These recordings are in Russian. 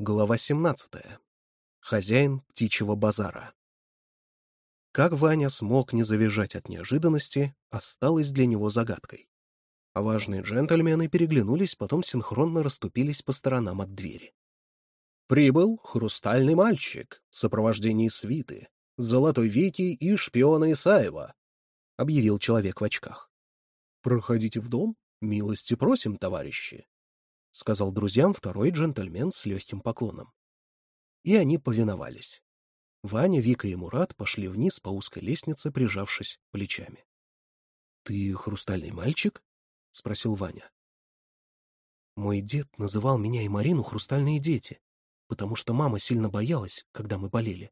Глава 17. Хозяин птичьего базара. Как Ваня смог не завизжать от неожиданности, осталось для него загадкой. А важные джентльмены переглянулись, потом синхронно расступились по сторонам от двери. Прибыл хрустальный мальчик в сопровождении свиты, золотой Вики и шпиона Исаева, — объявил человек в очках. — Проходите в дом, милости просим, товарищи, — сказал друзьям второй джентльмен с легким поклоном. И они повиновались. Ваня, Вика и Мурат пошли вниз по узкой лестнице, прижавшись плечами. — Ты хрустальный мальчик? — спросил Ваня. — Мой дед называл меня и Марину «хрустальные дети», потому что мама сильно боялась, когда мы болели.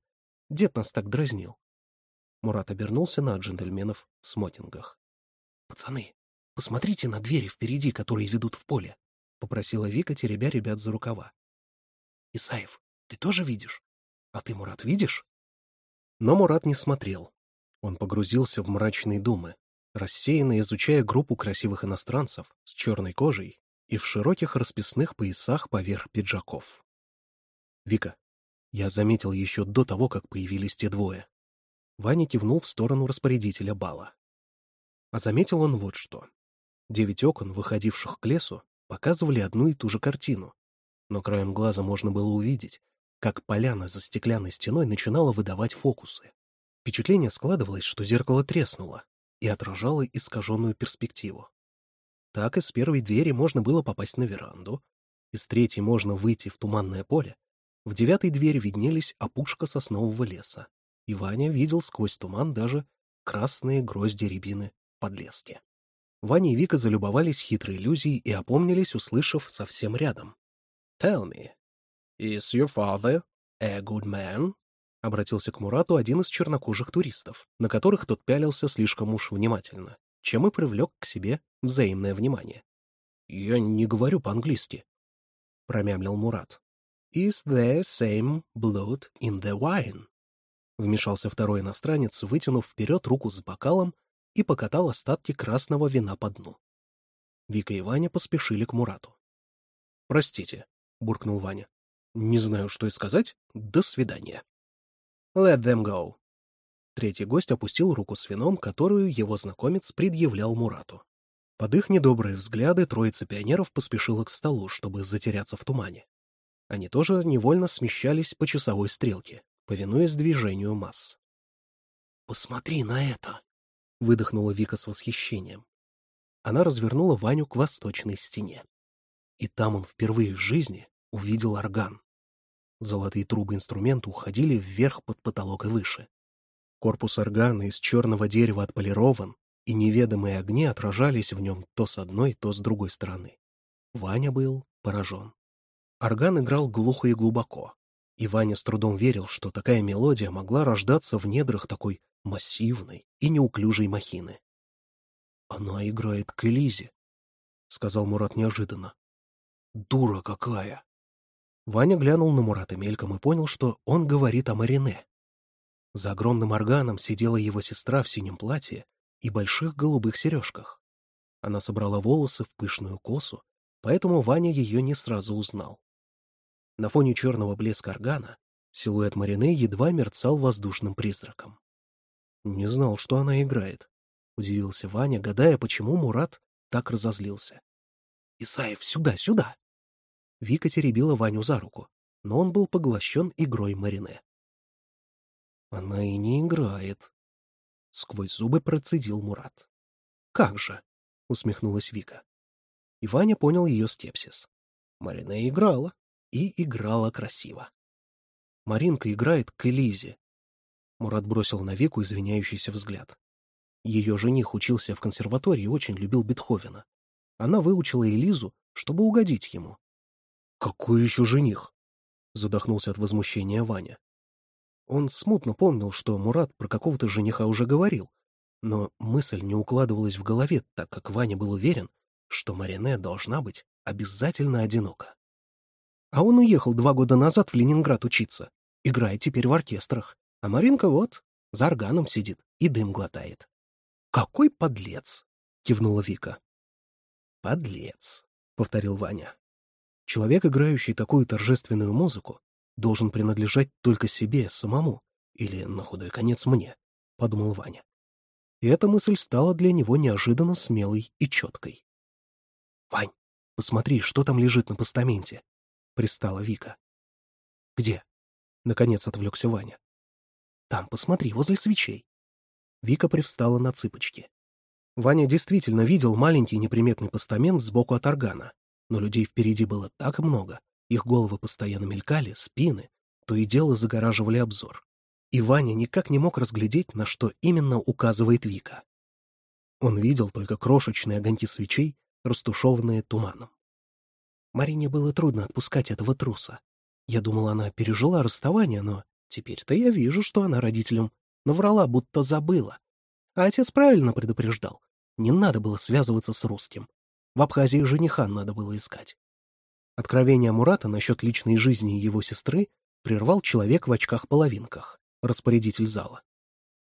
Дед нас так дразнил. Мурат обернулся на джентльменов в смотингах. — Пацаны, посмотрите на двери впереди, которые ведут в поле попросила Вика, теребя ребят за рукава. «Исаев, ты тоже видишь? А ты, Мурат, видишь?» Но Мурат не смотрел. Он погрузился в мрачные думы, рассеянно изучая группу красивых иностранцев с черной кожей и в широких расписных поясах поверх пиджаков. «Вика, я заметил еще до того, как появились те двое». Ваня кивнул в сторону распорядителя бала. А заметил он вот что. Девять окон, выходивших к лесу, показывали одну и ту же картину. Но краем глаза можно было увидеть, как поляна за стеклянной стеной начинала выдавать фокусы. Впечатление складывалось, что зеркало треснуло и отражало искаженную перспективу. Так из первой двери можно было попасть на веранду, из третьей можно выйти в туманное поле, в девятой двери виднелись опушка соснового леса, и Ваня видел сквозь туман даже красные грозди рябины подлески. Ваня и Вика залюбовались хитрой иллюзией и опомнились, услышав совсем рядом. «Tell me, is your father a good man?» — обратился к Мурату один из чернокожих туристов, на которых тот пялился слишком уж внимательно, чем и привлек к себе взаимное внимание. «Я не говорю по-английски», — промямлил Мурат. «Is there same blood in the wine?» Вмешался второй иностранец, вытянув вперед руку с бокалом и покатал остатки красного вина по дну. Вика и Ваня поспешили к Мурату. «Простите», — буркнул Ваня. «Не знаю, что и сказать. До свидания». «Let them go». Третий гость опустил руку с вином, которую его знакомец предъявлял Мурату. Под их недобрые взгляды троица пионеров поспешила к столу, чтобы затеряться в тумане. Они тоже невольно смещались по часовой стрелке, повинуясь движению масс. «Посмотри на это!» — выдохнула Вика с восхищением. Она развернула Ваню к восточной стене. И там он впервые в жизни увидел орган. Золотые трубы инструмента уходили вверх под потолок и выше. Корпус органа из черного дерева отполирован, и неведомые огни отражались в нем то с одной, то с другой стороны. Ваня был поражен. Орган играл глухо и глубоко, и Ваня с трудом верил, что такая мелодия могла рождаться в недрах такой массивной и неуклюжей махины. «Она играет к Элизе», — сказал Мурат неожиданно. «Дура какая!» Ваня глянул на Мурата мельком и понял, что он говорит о Марине. За огромным органом сидела его сестра в синем платье и больших голубых сережках. Она собрала волосы в пышную косу, поэтому Ваня ее не сразу узнал. На фоне черного блеска органа силуэт Марине едва мерцал воздушным призраком. «Не знал, что она играет», — удивился Ваня, гадая, почему Мурат так разозлился. «Исаев, сюда, сюда!» Вика теребила Ваню за руку, но он был поглощен игрой Марине. «Она и не играет», — сквозь зубы процедил Мурат. «Как же!» — усмехнулась Вика. И Ваня понял ее скепсис. Марина играла и играла красиво. Маринка играет к Элизе. Мурат бросил на Вику извиняющийся взгляд. Ее жених учился в консерватории и очень любил Бетховена. Она выучила Элизу, чтобы угодить ему. «Какой еще жених?» — задохнулся от возмущения Ваня. Он смутно помнил, что Мурат про какого-то жениха уже говорил, но мысль не укладывалась в голове, так как Ваня был уверен, что Марине должна быть обязательно одинока. А он уехал два года назад в Ленинград учиться. Играет теперь в оркестрах. А Маринка вот, за органом сидит и дым глотает. «Какой подлец!» — кивнула Вика. «Подлец!» — повторил Ваня. «Человек, играющий такую торжественную музыку, должен принадлежать только себе самому или, на худой конец, мне», — подумал Ваня. И эта мысль стала для него неожиданно смелой и четкой. «Вань, посмотри, что там лежит на постаменте», — пристала Вика. «Где?» — наконец отвлекся Ваня. «Там, посмотри, возле свечей». Вика привстала на цыпочки. Ваня действительно видел маленький неприметный постамент сбоку от органа, но людей впереди было так много, их головы постоянно мелькали, спины, то и дело загораживали обзор. И Ваня никак не мог разглядеть, на что именно указывает Вика. Он видел только крошечные огоньки свечей, растушеванные туманом. Марине было трудно отпускать этого труса. Я думал, она пережила расставание, но теперь-то я вижу, что она родителям наврала, будто забыла. А отец правильно предупреждал. Не надо было связываться с русским. В Абхазии жениха надо было искать. Откровение Мурата насчет личной жизни его сестры прервал человек в очках-половинках, распорядитель зала.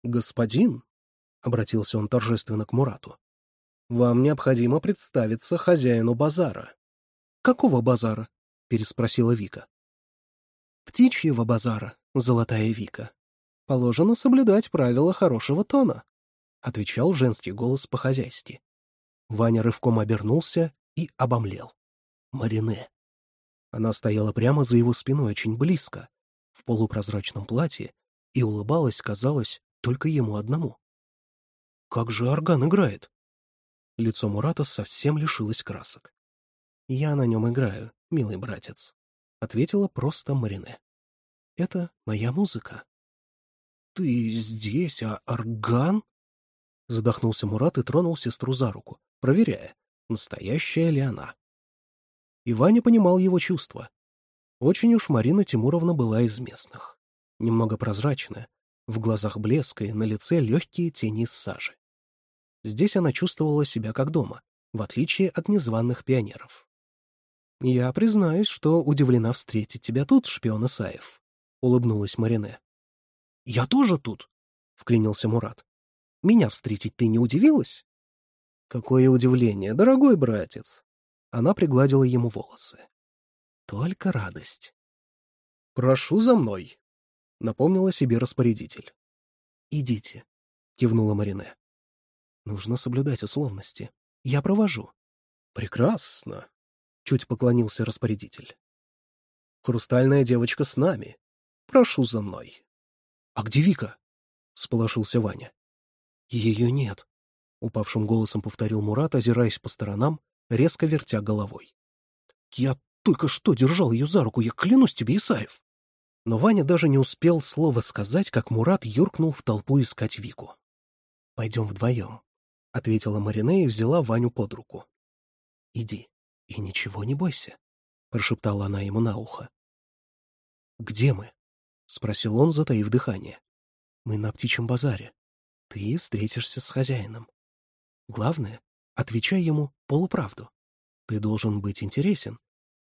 «Господин», — обратился он торжественно к Мурату, — «вам необходимо представиться хозяину базара». «Какого базара?» — переспросила Вика. «Птичьего базара, золотая Вика. Положено соблюдать правила хорошего тона», — отвечал женский голос по-хозяйски. Ваня рывком обернулся и обомлел. Марине. Она стояла прямо за его спиной очень близко, в полупрозрачном платье, и улыбалась, казалось, только ему одному. «Как же орган играет!» Лицо Мурата совсем лишилось красок. «Я на нем играю, милый братец», — ответила просто Марине. «Это моя музыка». «Ты здесь, а орган?» Задохнулся Мурат и тронул сестру за руку, проверяя, настоящая ли она. И Ваня понимал его чувства. Очень уж Марина Тимуровна была из местных. Немного прозрачная, в глазах блеск и на лице легкие тени сажи. Здесь она чувствовала себя как дома, в отличие от незваных пионеров. «Я признаюсь, что удивлена встретить тебя тут, шпион Исаев», — улыбнулась Марине. «Я тоже тут», — вклинился Мурат. «Меня встретить ты не удивилась?» «Какое удивление, дорогой братец!» Она пригладила ему волосы. «Только радость». «Прошу за мной», — напомнила себе распорядитель. «Идите», — кивнула Марине. «Нужно соблюдать условности. Я провожу». «Прекрасно», Чуть поклонился распорядитель. «Хрустальная девочка с нами. Прошу за мной». «А где Вика?» — сполошился Ваня. «Ее нет», — упавшим голосом повторил Мурат, озираясь по сторонам, резко вертя головой. «Я только что держал ее за руку, я клянусь тебе, Исаев!» Но Ваня даже не успел слова сказать, как Мурат юркнул в толпу искать Вику. «Пойдем вдвоем», — ответила Марине и взяла Ваню под руку. «Иди». «И ничего не бойся», — прошептала она ему на ухо. «Где мы?» — спросил он, затаив дыхание. «Мы на птичьем базаре. Ты встретишься с хозяином. Главное, отвечай ему полуправду. Ты должен быть интересен,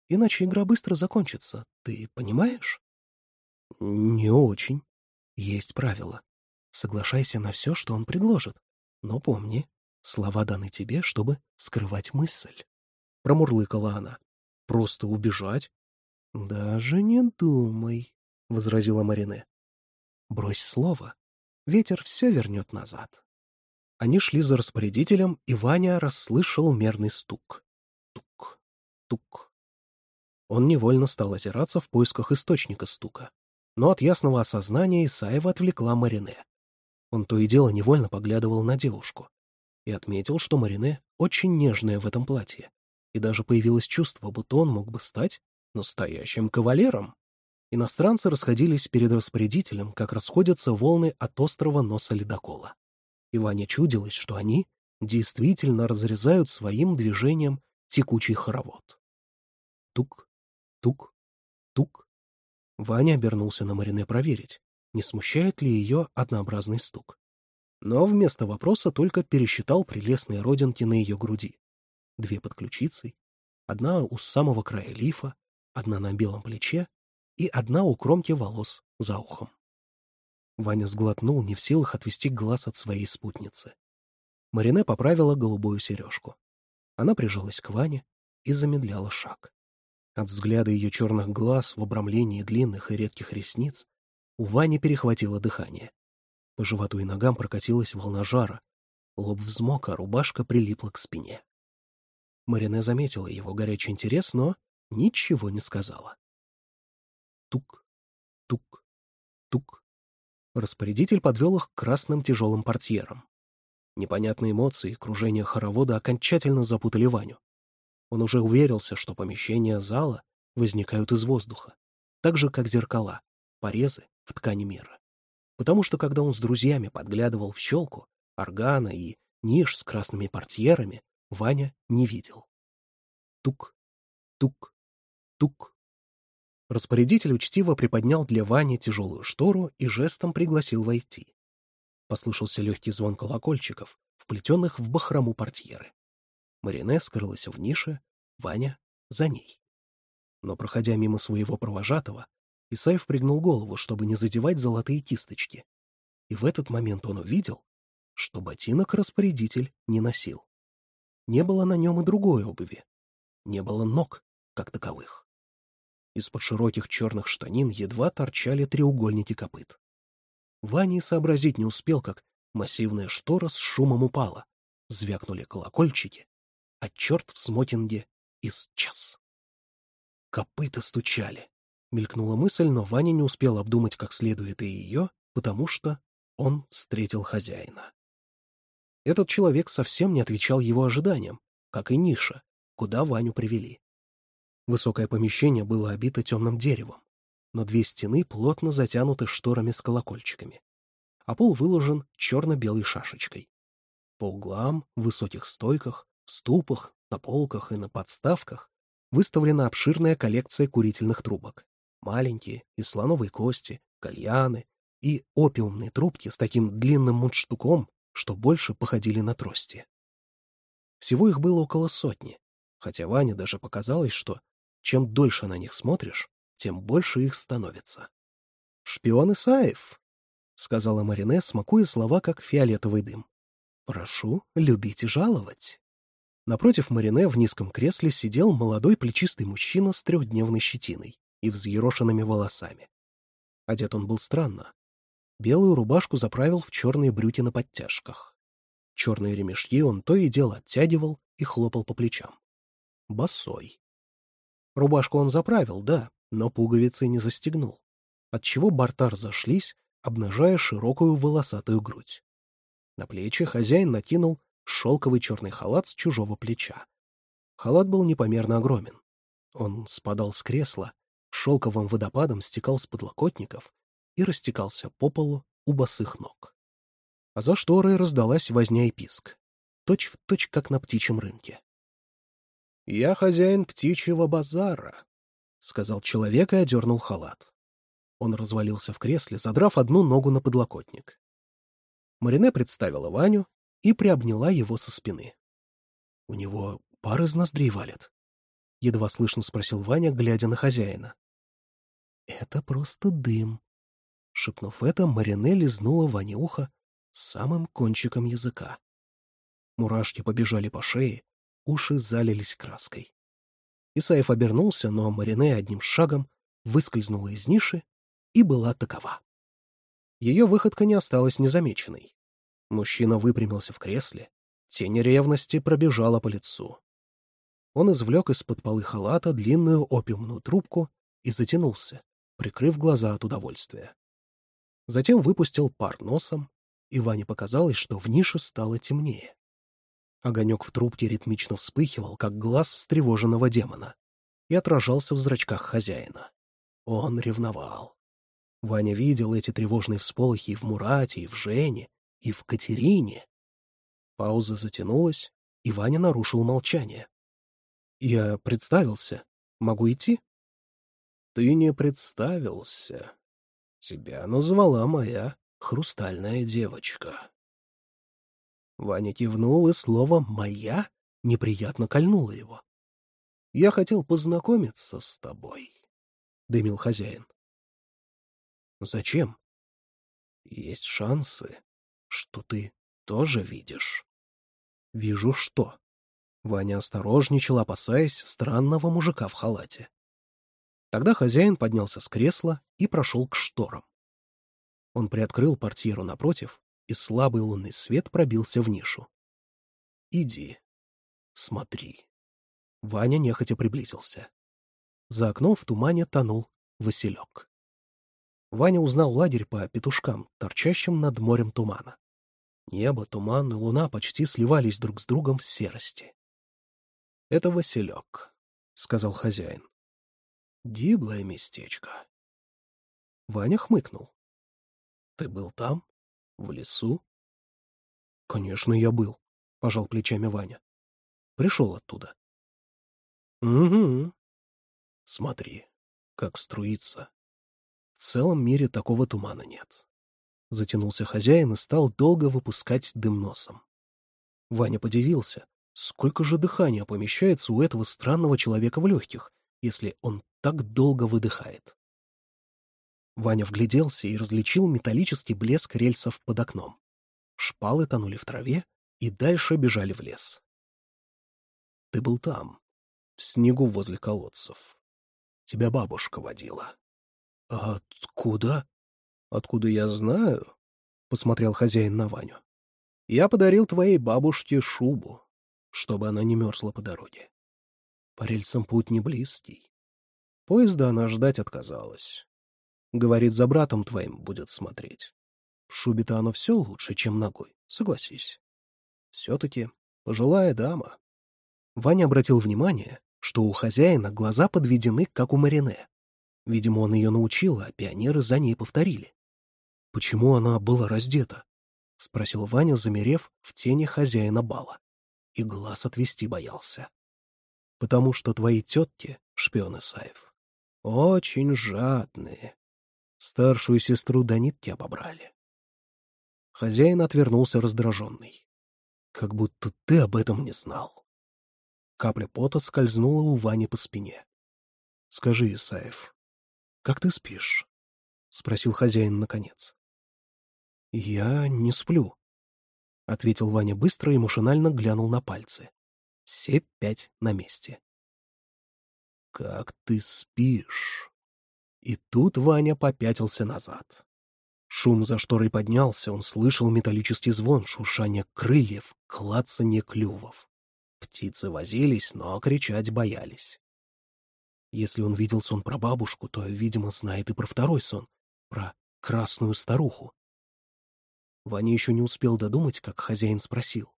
иначе игра быстро закончится, ты понимаешь?» «Не очень. Есть правила. Соглашайся на все, что он предложит, но помни, слова даны тебе, чтобы скрывать мысль». — промурлыкала она. «Просто убежать?» «Даже не думай», — возразила Марине. «Брось слово. Ветер все вернет назад». Они шли за распорядителем, и Ваня расслышал мерный стук. Тук, тук. Он невольно стал озираться в поисках источника стука. Но от ясного осознания Исаева отвлекла Марине. Он то и дело невольно поглядывал на девушку и отметил, что Марине очень нежная в этом платье и даже появилось чувство, будто он мог бы стать настоящим кавалером. Иностранцы расходились перед распорядителем, как расходятся волны от острого носа ледокола. И Ване чудилось, что они действительно разрезают своим движением текучий хоровод. Тук, тук, тук. Ваня обернулся на Марине проверить, не смущает ли ее однообразный стук. Но вместо вопроса только пересчитал прелестные родинки на ее груди две под ключицей, одна у самого края лифа, одна на белом плече и одна у кромки волос за ухом. Ваня сглотнул, не в силах отвести глаз от своей спутницы. Марине поправила голубую сережку. Она прижалась к Ване и замедляла шаг. От взгляда ее черных глаз в обрамлении длинных и редких ресниц у Вани перехватило дыхание. По животу и ногам прокатилась волна жара. Лоб взмок, а рубашка прилипла к спине. Марине заметила его горячий интерес, но ничего не сказала. Тук, тук, тук. Распорядитель подвел их к красным тяжелым портьерам. Непонятные эмоции и кружение хоровода окончательно запутали Ваню. Он уже уверился, что помещения зала возникают из воздуха, так же, как зеркала, порезы в ткани мира. Потому что, когда он с друзьями подглядывал в щелку, органа и ниш с красными портьерами, Ваня не видел. Тук, тук, тук. Распорядитель учтиво приподнял для Вани тяжелую штору и жестом пригласил войти. Послышался легкий звон колокольчиков, вплетенных в бахрому портьеры. Марине скрылась в нише, Ваня — за ней. Но, проходя мимо своего провожатого, Исаев пригнул голову, чтобы не задевать золотые кисточки. И в этот момент он увидел, что ботинок распорядитель не носил. Не было на нем и другой обуви. Не было ног, как таковых. Из-под широких черных штанин едва торчали треугольники копыт. Ваня сообразить не успел, как массивная штора с шумом упала. Звякнули колокольчики, а черт в смотинге исчез. Копыта стучали. Мелькнула мысль, но Ваня не успел обдумать как следует и ее, потому что он встретил хозяина. Этот человек совсем не отвечал его ожиданиям, как и ниша, куда Ваню привели. Высокое помещение было обито темным деревом, но две стены плотно затянуты шторами с колокольчиками, а пол выложен черно-белой шашечкой. По углам, в высоких стойках, ступах, на полках и на подставках выставлена обширная коллекция курительных трубок. Маленькие, из слоновой кости, кальяны и опиумные трубки с таким длинным мундштуком, что больше походили на трости. Всего их было около сотни, хотя Ване даже показалось, что чем дольше на них смотришь, тем больше их становится. «Шпион Исаев!» — сказала Марине, смакуя слова, как фиолетовый дым. «Прошу, любить и жаловать!» Напротив Марине в низком кресле сидел молодой плечистый мужчина с трехдневной щетиной и взъерошенными волосами. Одет он был странно, Белую рубашку заправил в черные брюки на подтяжках. Черные ремешки он то и дело оттягивал и хлопал по плечам. Босой. Рубашку он заправил, да, но пуговицы не застегнул, отчего бортар зашлись, обнажая широкую волосатую грудь. На плечи хозяин накинул шелковый черный халат с чужого плеча. Халат был непомерно огромен. Он спадал с кресла, шелковым водопадом стекал с подлокотников и растекался по полу у босых ног. А за шторой раздалась возня и писк, точь в точь, как на птичьем рынке. «Я хозяин птичьего базара», — сказал человек и одернул халат. Он развалился в кресле, задрав одну ногу на подлокотник. Марине представила Ваню и приобняла его со спины. «У него пар из ноздрей валит», — едва слышно спросил Ваня, глядя на хозяина. «Это просто дым», Шепнув это, Марине лизнула Ване ухо самым кончиком языка. Мурашки побежали по шее, уши залились краской. Исаев обернулся, но Марине одним шагом выскользнула из ниши и была такова. Ее выходка не осталась незамеченной. Мужчина выпрямился в кресле, тень ревности пробежала по лицу. Он извлек из-под полы халата длинную опиумную трубку и затянулся, прикрыв глаза от удовольствия. Затем выпустил пар носом, и Ване показалось, что в нише стало темнее. Огонек в трубке ритмично вспыхивал, как глаз встревоженного демона, и отражался в зрачках хозяина. Он ревновал. Ваня видел эти тревожные всполохи и в Мурате, и в Жене, и в Катерине. Пауза затянулась, и Ваня нарушил молчание. «Я представился. Могу идти?» «Ты не представился», Тебя назвала моя хрустальная девочка». Ваня кивнул, и слово «моя» неприятно кольнуло его. «Я хотел познакомиться с тобой», — дымил хозяин. «Зачем? Есть шансы, что ты тоже видишь». «Вижу что?» Ваня осторожничал, опасаясь странного мужика в халате. Тогда хозяин поднялся с кресла и прошел к шторам. Он приоткрыл портьеру напротив, и слабый лунный свет пробился в нишу. «Иди, смотри». Ваня нехотя приблизился. За окном в тумане тонул Василек. Ваня узнал лагерь по петушкам, торчащим над морем тумана. Небо, туман и луна почти сливались друг с другом в серости. — Это Василек, — сказал хозяин. Диблое местечко. Ваня хмыкнул. Ты был там? В лесу? Конечно, я был, пожал плечами Ваня. Пришел оттуда. Угу. Смотри, как струится. В целом мире такого тумана нет. Затянулся хозяин и стал долго выпускать дым носом. Ваня подивился, сколько же дыхания помещается у этого странного человека в легких, если он так долго выдыхает. Ваня вгляделся и различил металлический блеск рельсов под окном. Шпалы тонули в траве и дальше бежали в лес. Ты был там, в снегу возле колодцев. Тебя бабушка водила. — Откуда? — Откуда я знаю? — посмотрел хозяин на Ваню. — Я подарил твоей бабушке шубу, чтобы она не мерзла по дороге. По рельсам путь не близкий. Поезда она ждать отказалась. Говорит, за братом твоим будет смотреть. В шубе-то оно все лучше, чем ногой, согласись. Все-таки пожилая дама. Ваня обратил внимание, что у хозяина глаза подведены, как у Марине. Видимо, он ее научил, а пионеры за ней повторили. «Почему она была раздета?» — спросил Ваня, замерев в тени хозяина бала. И глаз отвести боялся. «Потому что твои тетки — шпионы Саев. Очень жадные. Старшую сестру до тебя обобрали. Хозяин отвернулся раздраженный. Как будто ты об этом не знал. Капля пота скользнула у Вани по спине. — Скажи, Исаев, как ты спишь? — спросил хозяин наконец. — Я не сплю, — ответил Ваня быстро и машинально глянул на пальцы. Все пять на месте. «Как ты спишь!» И тут Ваня попятился назад. Шум за шторой поднялся, он слышал металлический звон, шуршание крыльев, клацанье клювов. Птицы возились, но кричать боялись. Если он видел сон про бабушку, то, видимо, знает и про второй сон, про красную старуху. Ваня еще не успел додумать, как хозяин спросил.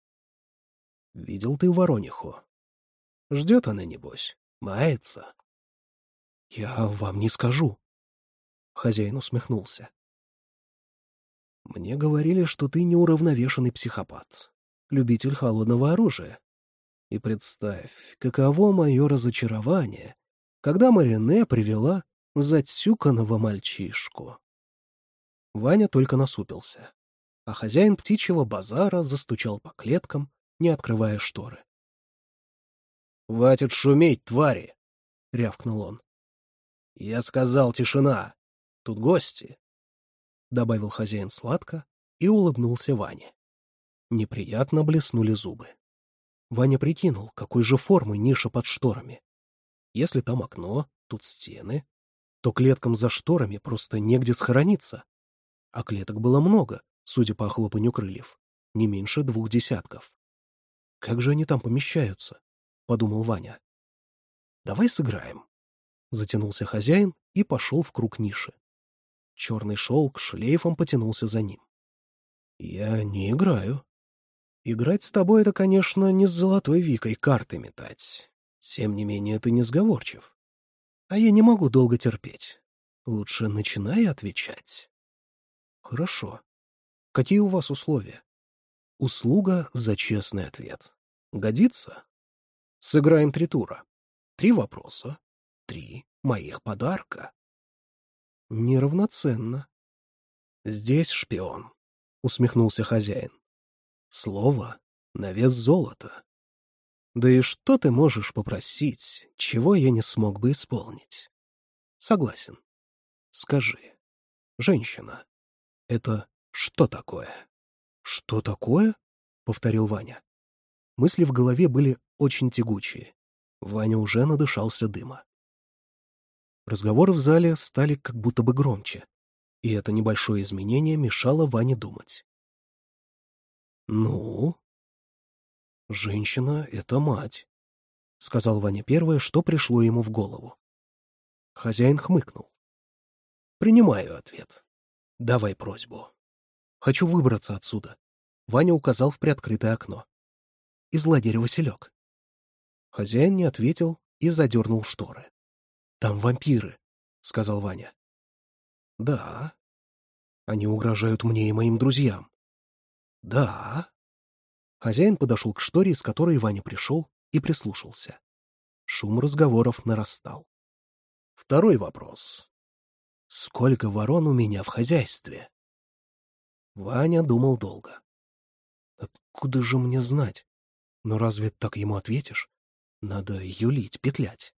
«Видел ты ворониху? Ждет она, небось?» мается. «Я вам не скажу», — хозяин усмехнулся. «Мне говорили, что ты неуравновешенный психопат, любитель холодного оружия. И представь, каково мое разочарование, когда Марине привела затюканного мальчишку». Ваня только насупился, а хозяин птичьего базара застучал по клеткам, не открывая шторы. «Хватит шуметь, твари!» — рявкнул он. «Я сказал, тишина! Тут гости!» — добавил хозяин сладко и улыбнулся Ване. Неприятно блеснули зубы. Ваня прикинул, какой же формы ниша под шторами. Если там окно, тут стены, то клеткам за шторами просто негде схорониться. А клеток было много, судя по хлопанию крыльев, не меньше двух десятков. Как же они там помещаются? подумал Ваня. «Давай сыграем», — затянулся хозяин и пошел в круг ниши. Черный шелк шлейфом потянулся за ним. «Я не играю», Играть с тобой — это, конечно, не с золотой Викой карты метать. Тем не менее, ты не сговорчив. А я не могу долго терпеть. Лучше начинай отвечать. Хорошо. Какие у вас условия? Услуга за честный ответ. Годится? Сыграем три тура. Три вопроса. Три моих подарка. Неравноценно. Здесь шпион, — усмехнулся хозяин. Слово на вес золота. Да и что ты можешь попросить, чего я не смог бы исполнить? Согласен. Скажи, женщина, это что такое? Что такое? — повторил Ваня. Мысли в голове были очень тягучие. Ваня уже надышался дыма. Разговоры в зале стали как будто бы громче, и это небольшое изменение мешало Ване думать. «Ну?» «Женщина — это мать», — сказал Ваня первое, что пришло ему в голову. Хозяин хмыкнул. «Принимаю ответ. Давай просьбу. Хочу выбраться отсюда». Ваня указал в приоткрытое окно. «Из лагеря Василек». Хозяин не ответил и задернул шторы. «Там вампиры», — сказал Ваня. «Да». «Они угрожают мне и моим друзьям». «Да». Хозяин подошел к шторе, из которой Ваня пришел, и прислушался. Шум разговоров нарастал. Второй вопрос. «Сколько ворон у меня в хозяйстве?» Ваня думал долго. «Откуда же мне знать? Но разве так ему ответишь? Надо юлить, петлять.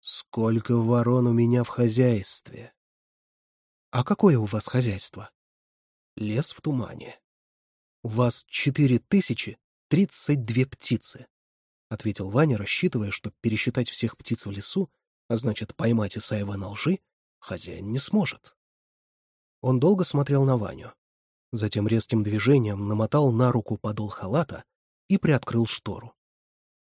Сколько ворон у меня в хозяйстве. А какое у вас хозяйство? Лес в тумане. У вас четыре тысячи тридцать две птицы, — ответил Ваня, рассчитывая, что пересчитать всех птиц в лесу, а значит, поймать Исаева на лжи, хозяин не сможет. Он долго смотрел на Ваню. Затем резким движением намотал на руку подол халата и приоткрыл штору.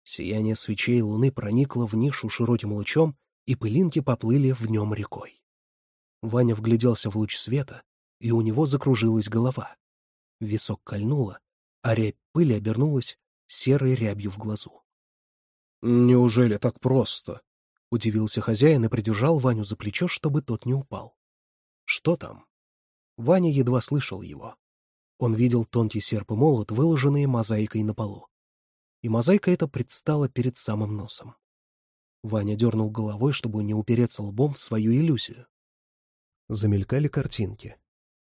Сияние свечей луны проникло в нишу широким лучом, и пылинки поплыли в нем рекой. Ваня вгляделся в луч света, и у него закружилась голова. Висок кольнуло, а рябь пыли обернулась серой рябью в глазу. «Неужели так просто?» — удивился хозяин и придержал Ваню за плечо, чтобы тот не упал. «Что там?» Ваня едва слышал его. Он видел тонкий серп и молот, выложенные мозаикой на полу и мозаика эта предстала перед самым носом. Ваня дернул головой, чтобы не упереться лбом в свою иллюзию. Замелькали картинки.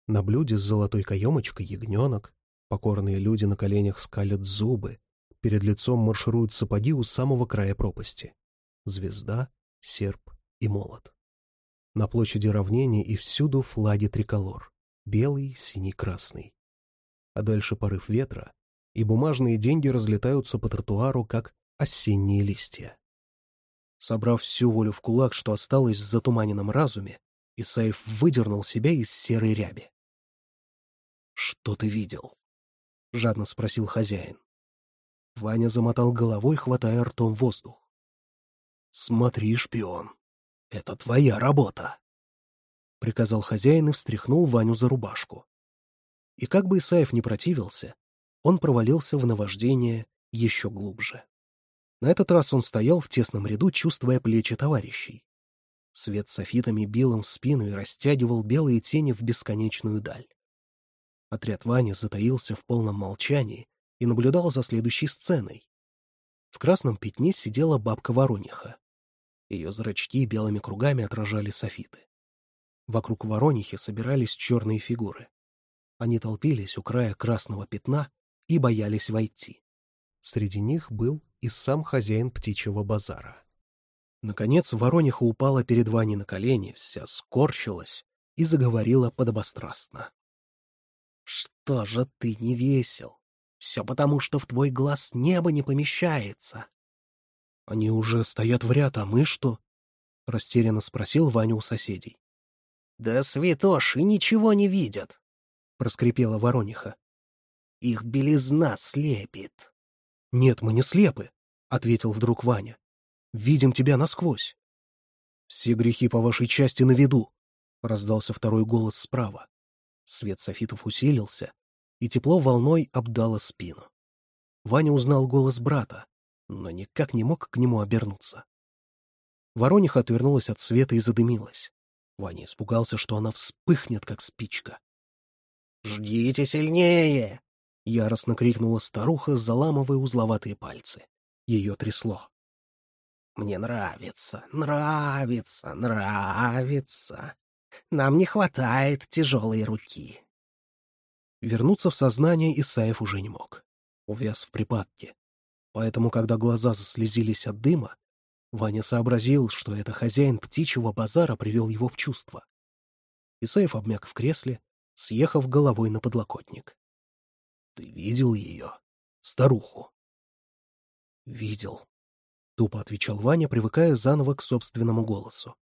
На блюде с золотой каемочкой ягненок, покорные люди на коленях скалят зубы, перед лицом маршируют сапоги у самого края пропасти. Звезда, серп и молот. На площади равнения и всюду флаги триколор — белый, синий, красный. А дальше порыв ветра, и бумажные деньги разлетаются по тротуару, как осенние листья. Собрав всю волю в кулак, что осталось в затуманенном разуме, Исаев выдернул себя из серой ряби. «Что ты видел?» — жадно спросил хозяин. Ваня замотал головой, хватая ртом воздух. «Смотри, шпион, это твоя работа!» — приказал хозяин и встряхнул Ваню за рубашку. И как бы Исаев не противился, он провалился в наваждение еще глубже. На этот раз он стоял в тесном ряду, чувствуя плечи товарищей. Свет софитами бил им в спину и растягивал белые тени в бесконечную даль. Отряд Вани затаился в полном молчании и наблюдал за следующей сценой. В красном пятне сидела бабка Ворониха. Ее зрачки белыми кругами отражали софиты. Вокруг Воронихи собирались черные фигуры. Они толпились у края красного пятна и боялись войти. Среди них был и сам хозяин птичьего базара. Наконец ворониха упала перед Ваней на колени, вся скорчилась и заговорила подобострастно. — Что же ты не весел? Все потому, что в твой глаз небо не помещается. — Они уже стоят в ряд, а мы что? — растерянно спросил Ваня у соседей. — Да святоши ничего не видят, — проскрипела ворониха. Их белизна слепит. — Нет, мы не слепы, — ответил вдруг Ваня. — Видим тебя насквозь. — Все грехи по вашей части на виду, — раздался второй голос справа. Свет софитов усилился, и тепло волной обдало спину. Ваня узнал голос брата, но никак не мог к нему обернуться. Ворониха отвернулась от света и задымилась. Ваня испугался, что она вспыхнет, как спичка. «Ждите сильнее!» Яростно крикнула старуха, заламывая узловатые пальцы. Ее трясло. «Мне нравится, нравится, нравится. Нам не хватает тяжелой руки». Вернуться в сознание Исаев уже не мог. Увяз в припадке. Поэтому, когда глаза заслезились от дыма, Ваня сообразил, что это хозяин птичьего базара привел его в чувство. Исаев обмяк в кресле, съехав головой на подлокотник. Ты видел ее? Старуху? Видел. Тупо отвечал Ваня, привыкая заново к собственному голосу.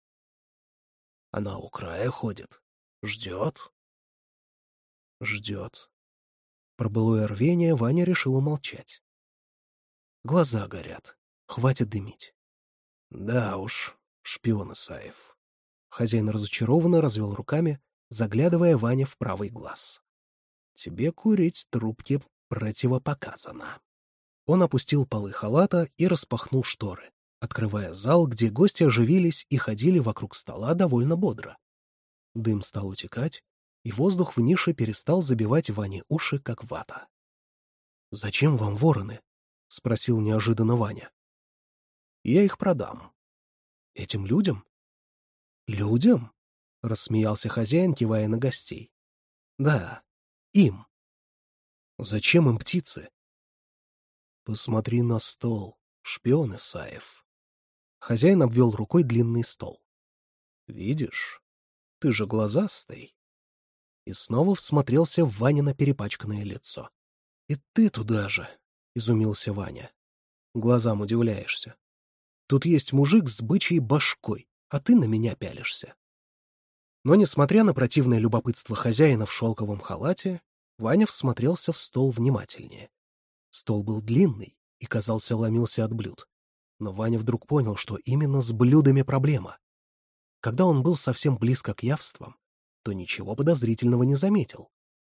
Она у края ходит. Ждет? Ждет. Про былое рвение Ваня решил умолчать. Глаза горят. Хватит дымить. Да уж, шпион Исаев. Хозяин разочарованно развел руками, заглядывая Ваня в правый глаз. Тебе курить трубки противопоказано». Он опустил полы халата и распахнул шторы, открывая зал, где гости оживились и ходили вокруг стола довольно бодро. Дым стал утекать, и воздух в нише перестал забивать Ване уши, как вата. «Зачем вам вороны?» — спросил неожиданно Ваня. «Я их продам». «Этим людям?» «Людям?» — рассмеялся хозяин, кивая на гостей. «Да, им? Зачем им птицы? Посмотри на стол, шпион Исаев. Хозяин обвел рукой длинный стол. Видишь, ты же глазастый. И снова всмотрелся в на перепачканное лицо. И ты туда же, изумился Ваня. Глазам удивляешься. Тут есть мужик с бычьей башкой, а ты на меня пялишься. Но, несмотря на противное любопытство хозяина в шелковом халате, Ваня всмотрелся в стол внимательнее. Стол был длинный и, казался, ломился от блюд. Но Ваня вдруг понял, что именно с блюдами проблема. Когда он был совсем близко к явствам, то ничего подозрительного не заметил.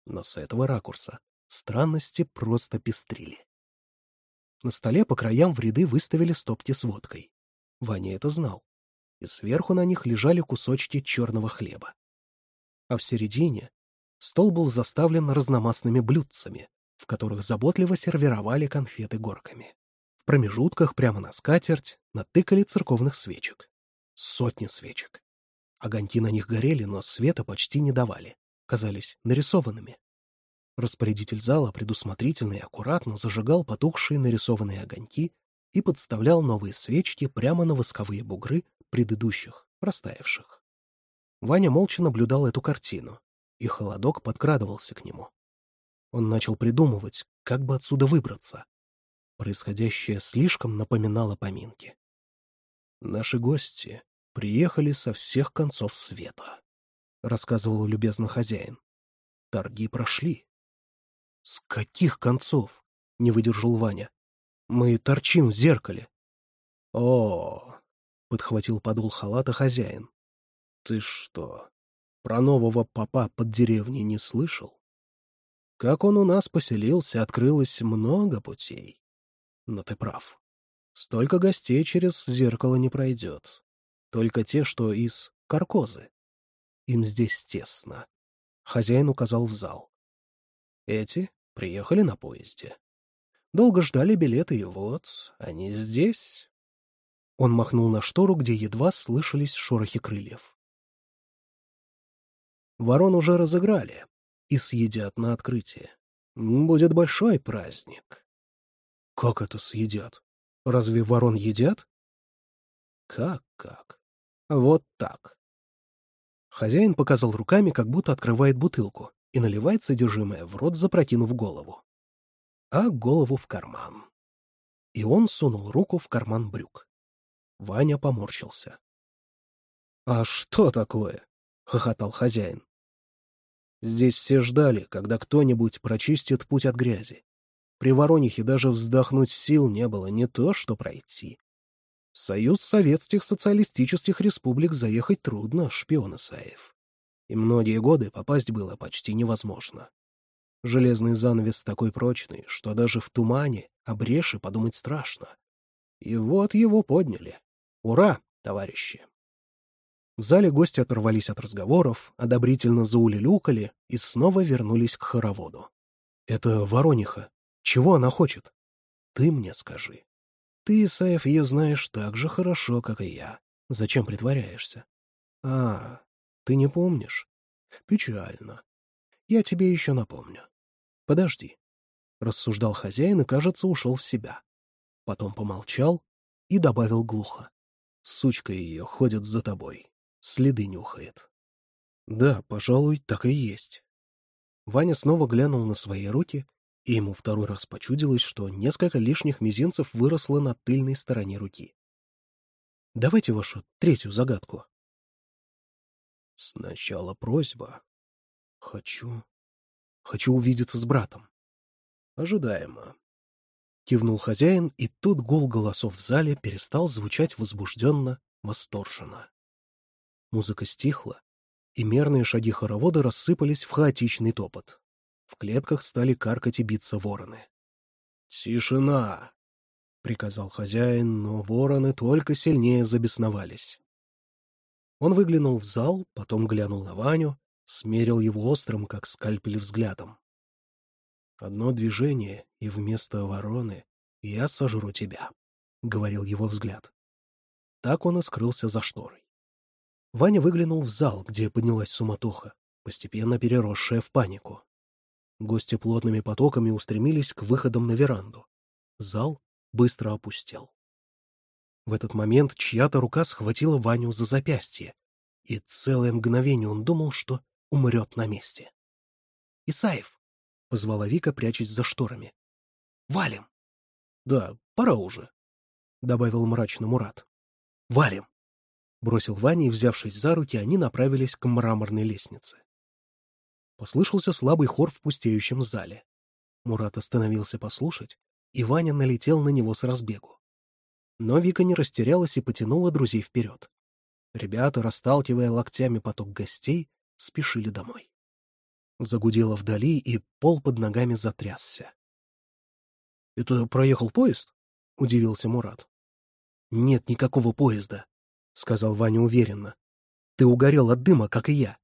Но с этого ракурса странности просто пестрили. На столе по краям в ряды выставили стопки с водкой. Ваня это знал и сверху на них лежали кусочки черного хлеба. А в середине стол был заставлен разномастными блюдцами, в которых заботливо сервировали конфеты горками. В промежутках прямо на скатерть натыкали церковных свечек. Сотни свечек. Огоньки на них горели, но света почти не давали, казались нарисованными. Распорядитель зала предусмотрительно и аккуратно зажигал потухшие нарисованные огоньки и подставлял новые свечки прямо на восковые бугры предыдущих, растаявших. Ваня молча наблюдал эту картину, и холодок подкрадывался к нему. Он начал придумывать, как бы отсюда выбраться. Происходящее слишком напоминало поминки. «Наши гости приехали со всех концов света», — рассказывал любезно хозяин. «Торги прошли». «С каких концов?» — не выдержал Ваня. «Мы торчим в зеркале». «О, подхватил подол халата хозяин. Ты что, про нового папа под деревней не слышал? Как он у нас поселился, открылось много путей. Но ты прав. Столько гостей через зеркало не пройдет. Только те, что из каркозы. Им здесь тесно. Хозяин указал в зал. Эти приехали на поезде. Долго ждали билеты, и вот они здесь. Он махнул на штору, где едва слышались шорохи крыльев. Ворон уже разыграли и съедят на открытие. Будет большой праздник. Как это съедят? Разве ворон едят? Как-как? Вот так. Хозяин показал руками, как будто открывает бутылку, и наливает содержимое в рот, запрокинув голову. А голову в карман. И он сунул руку в карман брюк. Ваня поморщился. «А что такое?» — хохотал хозяин. «Здесь все ждали, когда кто-нибудь прочистит путь от грязи. При Воронихе даже вздохнуть сил не было не то, что пройти. В Союз Советских Социалистических Республик заехать трудно, шпион Исаев. И многие годы попасть было почти невозможно. Железный занавес такой прочный, что даже в тумане о подумать страшно. И вот его подняли. Ура, товарищи! В зале гости оторвались от разговоров, одобрительно заулилюкали и снова вернулись к хороводу. «Это Ворониха. Чего она хочет?» «Ты мне скажи». «Ты, Исаев, ее знаешь так же хорошо, как и я. Зачем притворяешься?» «А, ты не помнишь?» «Печально. Я тебе еще напомню. Подожди». Рассуждал хозяин и, кажется, ушел в себя. Потом помолчал и добавил глухо. Сучка ее ходит за тобой, следы нюхает. Да, пожалуй, так и есть. Ваня снова глянул на свои руки, и ему второй раз почудилось, что несколько лишних мизинцев выросло на тыльной стороне руки. Давайте вашу третью загадку. Сначала просьба. Хочу... Хочу увидеться с братом. Ожидаемо. — кивнул хозяин, и тут гул голосов в зале перестал звучать возбужденно, восторженно. Музыка стихла, и мерные шаги хоровода рассыпались в хаотичный топот. В клетках стали каркать и биться вороны. «Тишина!» — приказал хозяин, но вороны только сильнее забесновались. Он выглянул в зал, потом глянул на Ваню, смерил его острым, как скальпель, взглядом. Одно движение, и вместо вороны я сожру тебя», — говорил его взгляд. Так он и скрылся за шторой. Ваня выглянул в зал, где поднялась суматоха, постепенно переросшая в панику. Гости плотными потоками устремились к выходам на веранду. Зал быстро опустел. В этот момент чья-то рука схватила Ваню за запястье, и целое мгновение он думал, что умрет на месте. «Исаев!» позвала Вика, прячась за шторами. «Валим!» «Да, пора уже», — добавил мрачно Мурат. «Валим!» — бросил Ваня, и, взявшись за руки, они направились к мраморной лестнице. Послышался слабый хор в пустеющем зале. Мурат остановился послушать, и Ваня налетел на него с разбегу. Но Вика не растерялась и потянула друзей вперед. Ребята, расталкивая локтями поток гостей, спешили домой. Загудело вдали, и пол под ногами затрясся. «Это проехал поезд?» — удивился Мурат. «Нет никакого поезда», — сказал Ваня уверенно. «Ты угорел от дыма, как и я».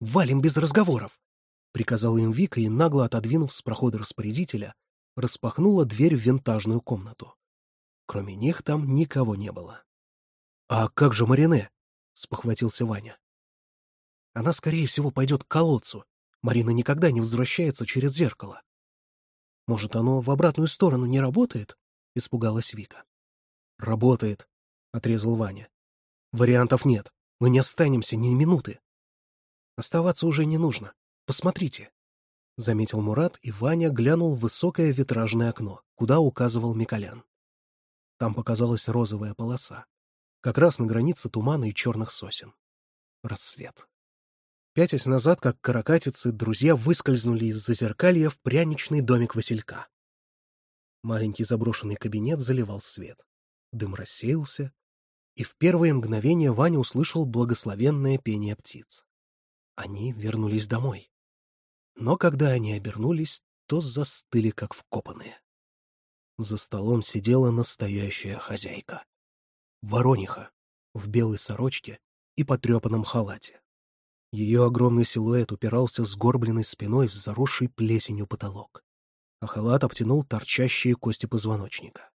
«Валим без разговоров!» — приказал им Вика и, нагло отодвинув с прохода распорядителя, распахнула дверь в винтажную комнату. Кроме них там никого не было. «А как же Марине?» — спохватился Ваня. Она, скорее всего, пойдет к колодцу. Марина никогда не возвращается через зеркало. Может, оно в обратную сторону не работает? Испугалась Вика. Работает, отрезал Ваня. Вариантов нет. Мы не останемся ни минуты. Оставаться уже не нужно. Посмотрите. Заметил Мурат, и Ваня глянул в высокое витражное окно, куда указывал Миколян. Там показалась розовая полоса, как раз на границе тумана и черных сосен. Рассвет. Пятясь назад, как каракатицы, друзья выскользнули из зазеркалья в пряничный домик Василька. Маленький заброшенный кабинет заливал свет. Дым рассеялся, и в первые мгновения Ваня услышал благословенное пение птиц. Они вернулись домой. Но когда они обернулись, то застыли, как вкопанные. За столом сидела настоящая хозяйка. Ворониха в белой сорочке и потрепанном халате. Ее огромный силуэт упирался с сгорбленной спиной в заросший плесенью потолок, а халат обтянул торчащие кости позвоночника.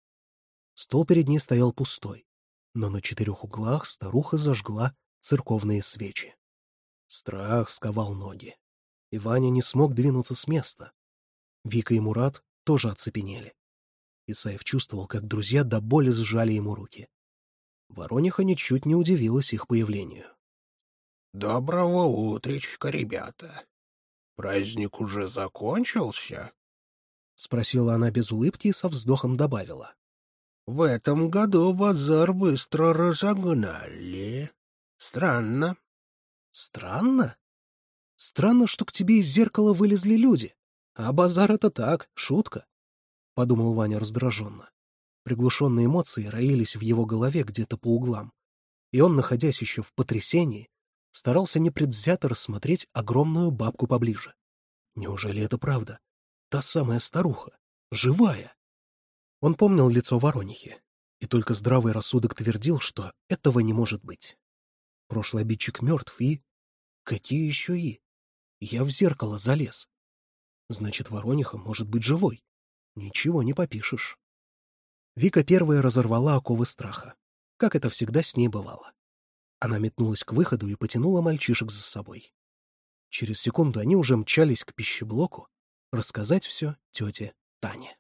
Стол перед ней стоял пустой, но на четырех углах старуха зажгла церковные свечи. Страх сковал ноги, и Ваня не смог двинуться с места. Вика и Мурат тоже оцепенели. Исаев чувствовал, как друзья до боли сжали ему руки. Ворониха ничуть не удивилась их появлению. «Доброго утречка, ребята! Праздник уже закончился?» — спросила она без улыбки и со вздохом добавила. «В этом году базар быстро разогнали. Странно». «Странно? Странно, что к тебе из зеркала вылезли люди, а базар — это так, шутка», — подумал Ваня раздраженно. Приглушенные эмоции роились в его голове где-то по углам, и он, находясь еще в потрясении, старался непредвзято рассмотреть огромную бабку поближе. Неужели это правда? Та самая старуха, живая. Он помнил лицо Воронихи, и только здравый рассудок твердил, что этого не может быть. Прошлый обидчик мертв и... Какие еще и? Я в зеркало залез. Значит, Ворониха может быть живой. Ничего не попишешь. Вика первая разорвала оковы страха, как это всегда с ней бывало. Она метнулась к выходу и потянула мальчишек за собой. Через секунду они уже мчались к пищеблоку рассказать все тете Тане.